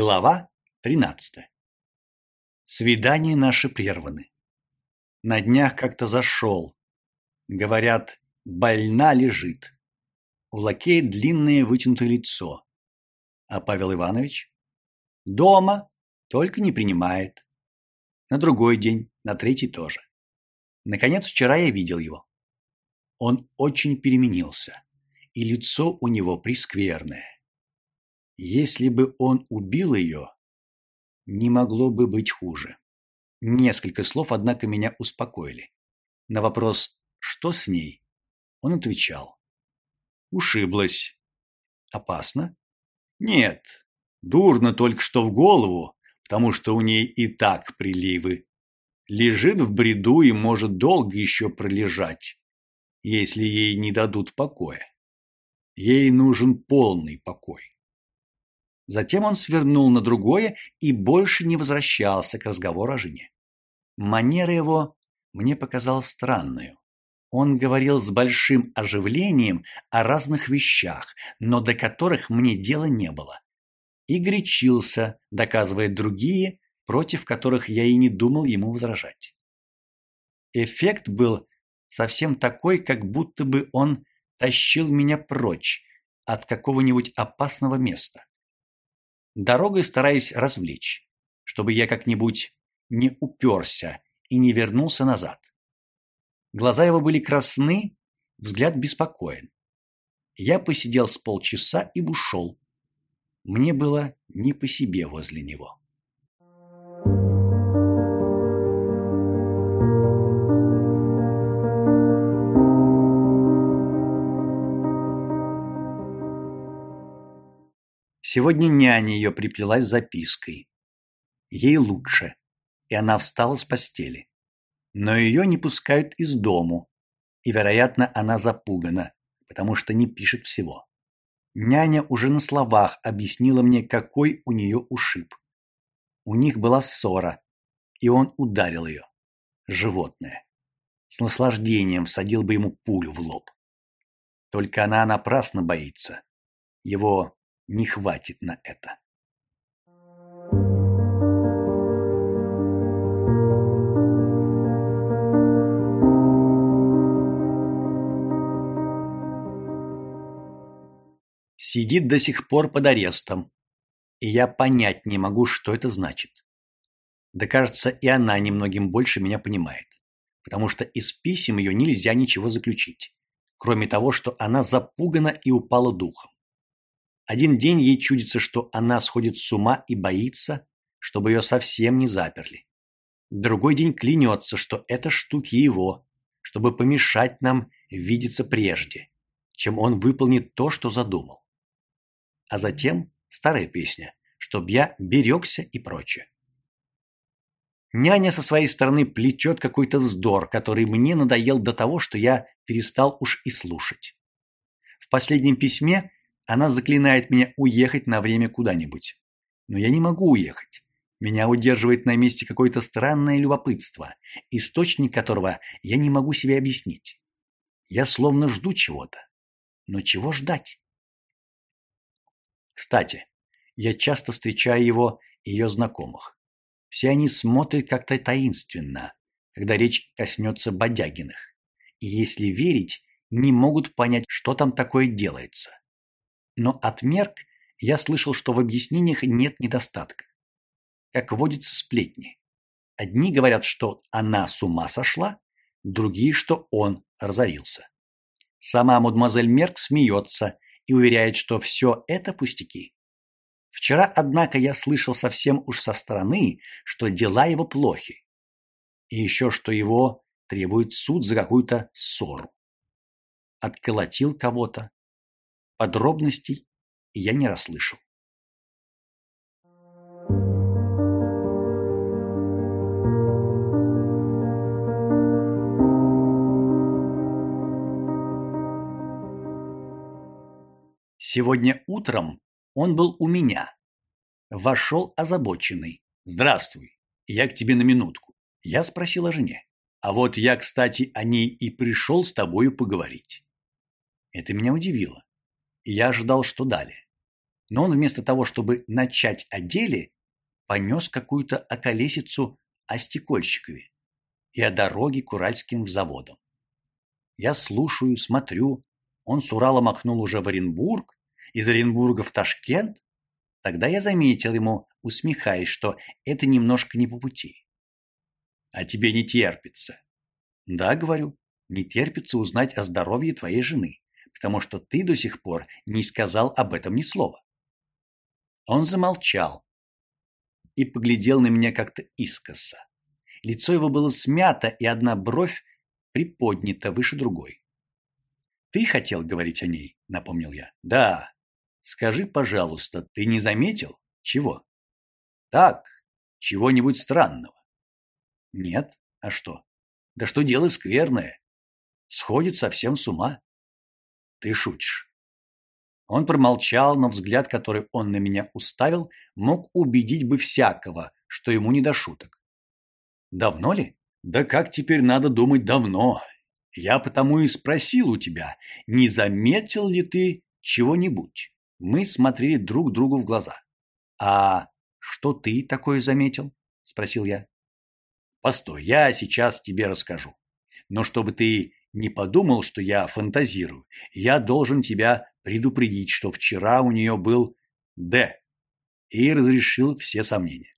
Глава 13. Свидания наши прерваны. На днях как-то зашел. Говорят, больна лежит. У лакея длинное вытянутое лицо. А Павел Иванович? Дома, только не принимает. На другой день, на третий тоже. Наконец, вчера я видел его. Он очень переменился, и лицо у него прескверное если бы он убил ее, не могло бы быть хуже. Несколько слов, однако, меня успокоили. На вопрос «что с ней?» он отвечал. «Ушиблась». «Опасно?» «Нет, дурно только что в голову, потому что у ней и так приливы. Лежит в бреду и может долго еще пролежать, если ей не дадут покоя. Ей нужен полный покой. Затем он свернул на другое и больше не возвращался к разговору о жене. Манера его мне показалась странной. Он говорил с большим оживлением о разных вещах, но до которых мне дела не было. И горячился, доказывая другие, против которых я и не думал ему возражать. Эффект был совсем такой, как будто бы он тащил меня прочь от какого-нибудь опасного места дорогой стараясь развлечь, чтобы я как-нибудь не уперся и не вернулся назад. Глаза его были красны, взгляд беспокоен. Я посидел с полчаса и ушел. Мне было не по себе возле него. Сегодня няня ее приплелась с запиской. Ей лучше, и она встала с постели. Но ее не пускают из дому, и, вероятно, она запугана, потому что не пишет всего. Няня уже на словах объяснила мне, какой у нее ушиб. У них была ссора, и он ударил ее. Животное. С наслаждением всадил бы ему пулю в лоб. Только она напрасно боится. Его не хватит на это. Сидит до сих пор под арестом, и я понять не могу, что это значит. Да кажется, и она немногим больше меня понимает, потому что из писем ее нельзя ничего заключить, кроме того, что она запугана и упала духом. Один день ей чудится, что она сходит с ума и боится, чтобы ее совсем не заперли. Другой день клянется, что это штуки его, чтобы помешать нам видеться прежде, чем он выполнит то, что задумал. А затем старая песня, чтоб я берегся и прочее. Няня со своей стороны плетет какой-то вздор, который мне надоел до того, что я перестал уж и слушать. В последнем письме она заклинает меня уехать на время куда-нибудь. Но я не могу уехать. Меня удерживает на месте какое-то странное любопытство, источник которого я не могу себе объяснить. Я словно жду чего-то. Но чего ждать? Кстати, я часто встречаю его и ее знакомых. Все они смотрят как-то таинственно, когда речь коснется Бодягиных. И если верить, не могут понять, что там такое делается. Но от Мерк я слышал, что в объяснениях нет недостатка. Как водится сплетни. Одни говорят, что она с ума сошла, другие, что он разорился. Сама мадемуазель Мерк смеется и уверяет, что все это пустяки. Вчера, однако, я слышал совсем уж со стороны, что дела его плохи. И еще, что его требует суд за какую-то ссору. Отколотил кого-то, Подробностей я не расслышал. Сегодня утром он был у меня. Вошел озабоченный. «Здравствуй, я к тебе на минутку». Я спросил жене. «А вот я, кстати, о ней и пришел с тобою поговорить». Это меня удивило я ожидал, что далее. Но он вместо того, чтобы начать о деле, понес какую-то околесицу о Стекольщикове и о дороге к Уральским заводам. Я слушаю, смотрю, он с Урала махнул уже в Оренбург, из Оренбурга в Ташкент. Тогда я заметил ему, усмехаясь, что это немножко не по пути. А тебе не терпится. Да, говорю, не терпится узнать о здоровье твоей жены, потому что ты до сих пор не сказал об этом ни слова. Он замолчал и поглядел на меня как-то искоса. Лицо его было смято, и одна бровь приподнята выше другой. Ты хотел говорить о ней, напомнил я. Да. Скажи, пожалуйста, ты не заметил чего? Так, чего-нибудь странного. Нет. А что? Да что дело скверное. Сходит совсем с ума. Ты шутишь. Он промолчал, но взгляд, который он на меня уставил, мог убедить бы всякого, что ему не до шуток. Давно ли? Да как теперь надо думать давно? Я потому и спросил у тебя, не заметил ли ты чего-нибудь? Мы смотрели друг другу в глаза. А что ты такое заметил? спросил я. Постой, я сейчас тебе расскажу. Но чтобы ты не подумал, что я фантазирую, я должен тебя предупредить, что вчера у нее был Д и разрешил все сомнения.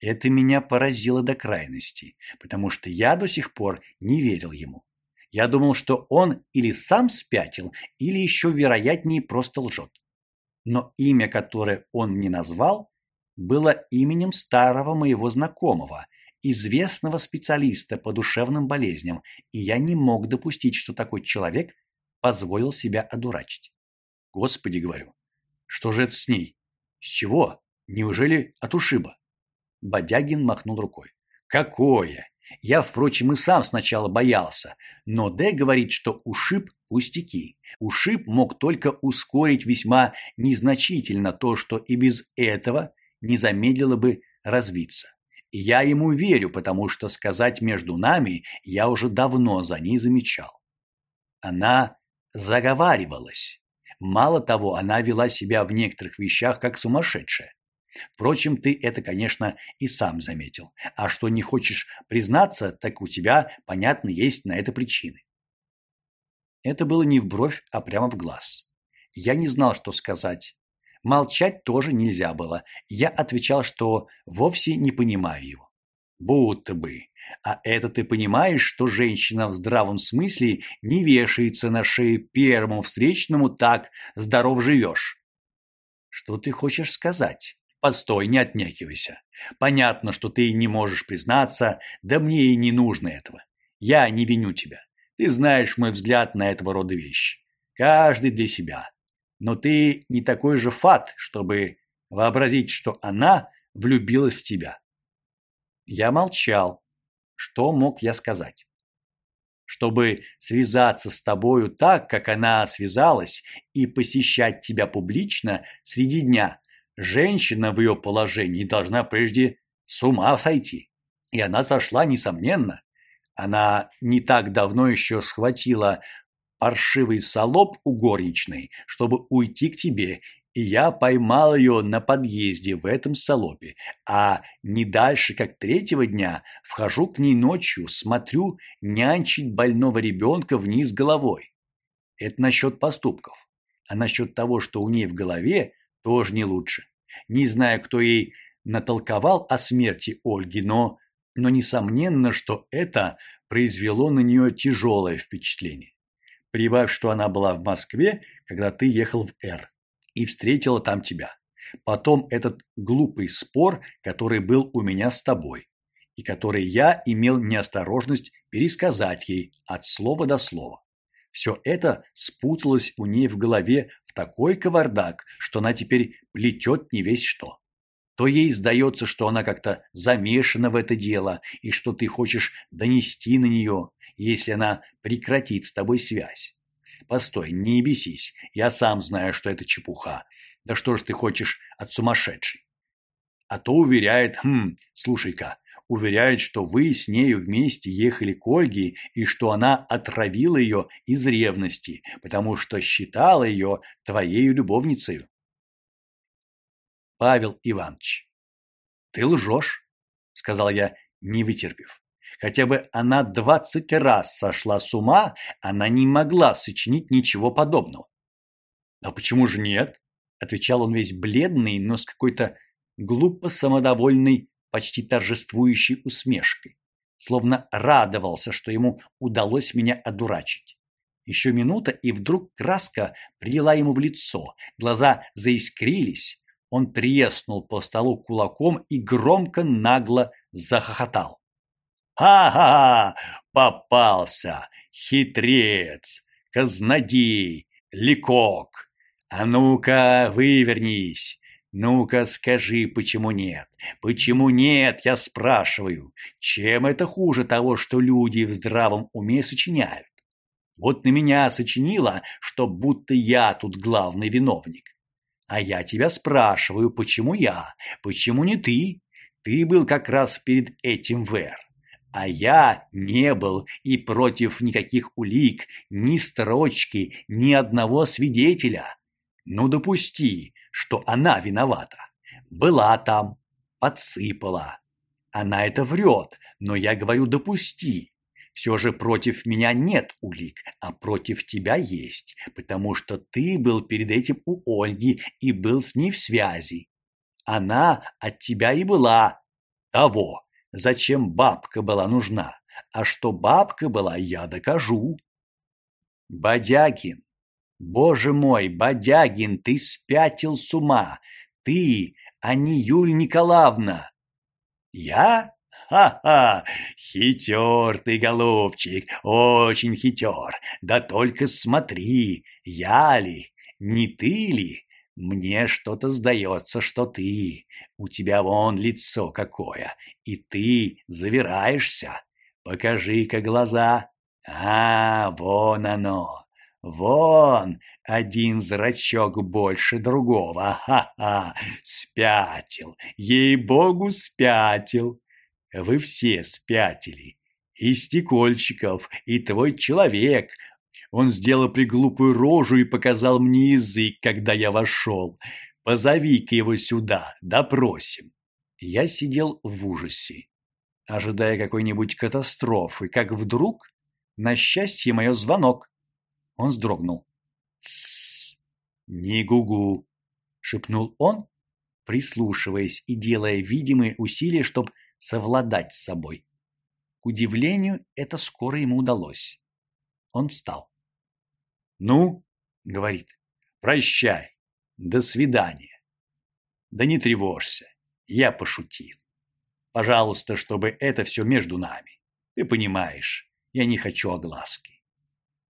Это меня поразило до крайности, потому что я до сих пор не верил ему. Я думал, что он или сам спятил, или еще вероятнее просто лжет. Но имя, которое он мне назвал, было именем старого моего знакомого, известного специалиста по душевным болезням, и я не мог допустить, что такой человек позволил себя одурачить. Господи, говорю, что же это с ней? С чего? Неужели от ушиба? Бодягин махнул рукой. Какое? Я, впрочем, и сам сначала боялся, но Д говорит, что ушиб пустяки. Ушиб мог только ускорить весьма незначительно то, что и без этого не замедлило бы развиться. Я ему верю, потому что сказать между нами я уже давно за ней замечал. Она заговаривалась. Мало того, она вела себя в некоторых вещах как сумасшедшая. Впрочем, ты это, конечно, и сам заметил. А что не хочешь признаться, так у тебя, понятно, есть на это причины. Это было не в бровь, а прямо в глаз. Я не знал, что сказать. Молчать тоже нельзя было. Я отвечал, что вовсе не понимаю его. Будто бы. А это ты понимаешь, что женщина в здравом смысле не вешается на шею первому встречному так «здоров живешь». Что ты хочешь сказать? Постой, не отнекивайся. Понятно, что ты не можешь признаться, да мне и не нужно этого. Я не виню тебя. Ты знаешь мой взгляд на этого рода вещи. Каждый для себя. Но ты не такой же фат, чтобы вообразить, что она влюбилась в тебя. Я молчал. Что мог я сказать? Чтобы связаться с тобою так, как она связалась, и посещать тебя публично среди дня, женщина в ее положении должна прежде с ума сойти. И она сошла, несомненно. Она не так давно еще схватила паршивый солоб у горничной, чтобы уйти к тебе, и я поймал ее на подъезде в этом салопе, а не дальше, как третьего дня, вхожу к ней ночью, смотрю, нянчить больного ребенка вниз головой. Это насчет поступков. А насчет того, что у ней в голове, тоже не лучше. Не знаю, кто ей натолковал о смерти Ольги, но но несомненно, что это произвело на нее тяжелое впечатление. Прибавь, что она была в Москве, когда ты ехал в Р и встретила там тебя. Потом этот глупый спор, который был у меня с тобой, и который я имел неосторожность пересказать ей от слова до слова. Все это спуталось у ней в голове в такой кавардак, что она теперь плетет не весь что. То ей сдается, что она как-то замешана в это дело, и что ты хочешь донести на нее, если она прекратит с тобой связь. Постой, не бесись, я сам знаю, что это чепуха. Да что ж ты хочешь от сумасшедшей? А то уверяет, хм, слушай-ка, уверяет, что вы с нею вместе ехали к Ольге и что она отравила ее из ревности, потому что считала ее твоей любовницей. Павел Иванович. Ты лжешь, сказал я, не вытерпев. Хотя бы она двадцать раз сошла с ума, она не могла сочинить ничего подобного. А почему же нет? отвечал он весь бледный, но с какой-то глупо самодовольной, почти торжествующей усмешкой, словно радовался, что ему удалось меня одурачить. Еще минута, и вдруг краска прилила ему в лицо, глаза заискрились, он треснул по столу кулаком и громко нагло захохотал. «Ха-ха! Попался! Хитрец! Казнодей! Ликок! А ну-ка, вывернись! Ну-ка, скажи, почему нет? Почему нет, я спрашиваю? Чем это хуже того, что люди в здравом уме сочиняют? Вот на меня сочинила, что будто я тут главный виновник. А я тебя спрашиваю, почему я? Почему не ты? Ты был как раз перед этим ВР. А я не был и против никаких улик, ни строчки, ни одного свидетеля. Ну допусти, что она виновата. Была там, подсыпала. Она это врет, но я говорю допусти. Все же против меня нет улик, а против тебя есть, потому что ты был перед этим у Ольги и был с ней в связи. Она от тебя и была того, зачем бабка была нужна. А что бабка была, я докажу. Бодягин, Боже мой, Бодягин, ты спятил с ума. Ты, а не Юль Николаевна. Я? Ха-ха! Хитер ты, голубчик, очень хитер. Да только смотри, я ли, не ты ли? Мне что-то сдается, что ты. У тебя вон лицо какое, и ты завираешься. Покажи-ка глаза. А, вон оно. Вон, один зрачок больше другого. Ха-ха, спятил, ей-богу, спятил. Вы все спятили. И Стекольчиков, и твой человек. Он сделал приглупую рожу и показал мне язык, когда я вошел. Позови-ка его сюда, допросим. Я сидел в ужасе, ожидая какой-нибудь катастрофы, как вдруг, на счастье мое, звонок. Он вздрогнул. «Тссс! Не гугу!» — шепнул он, прислушиваясь и делая видимые усилия, чтобы совладать с собой. К удивлению, это скоро ему удалось. Он встал. «Ну, — говорит, — прощай, до свидания. Да не тревожься, я пошутил. Пожалуйста, чтобы это все между нами. Ты понимаешь, я не хочу огласки.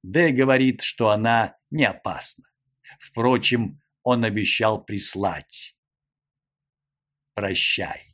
Д говорит, что она не опасна. Впрочем, он обещал прислать. Прощай.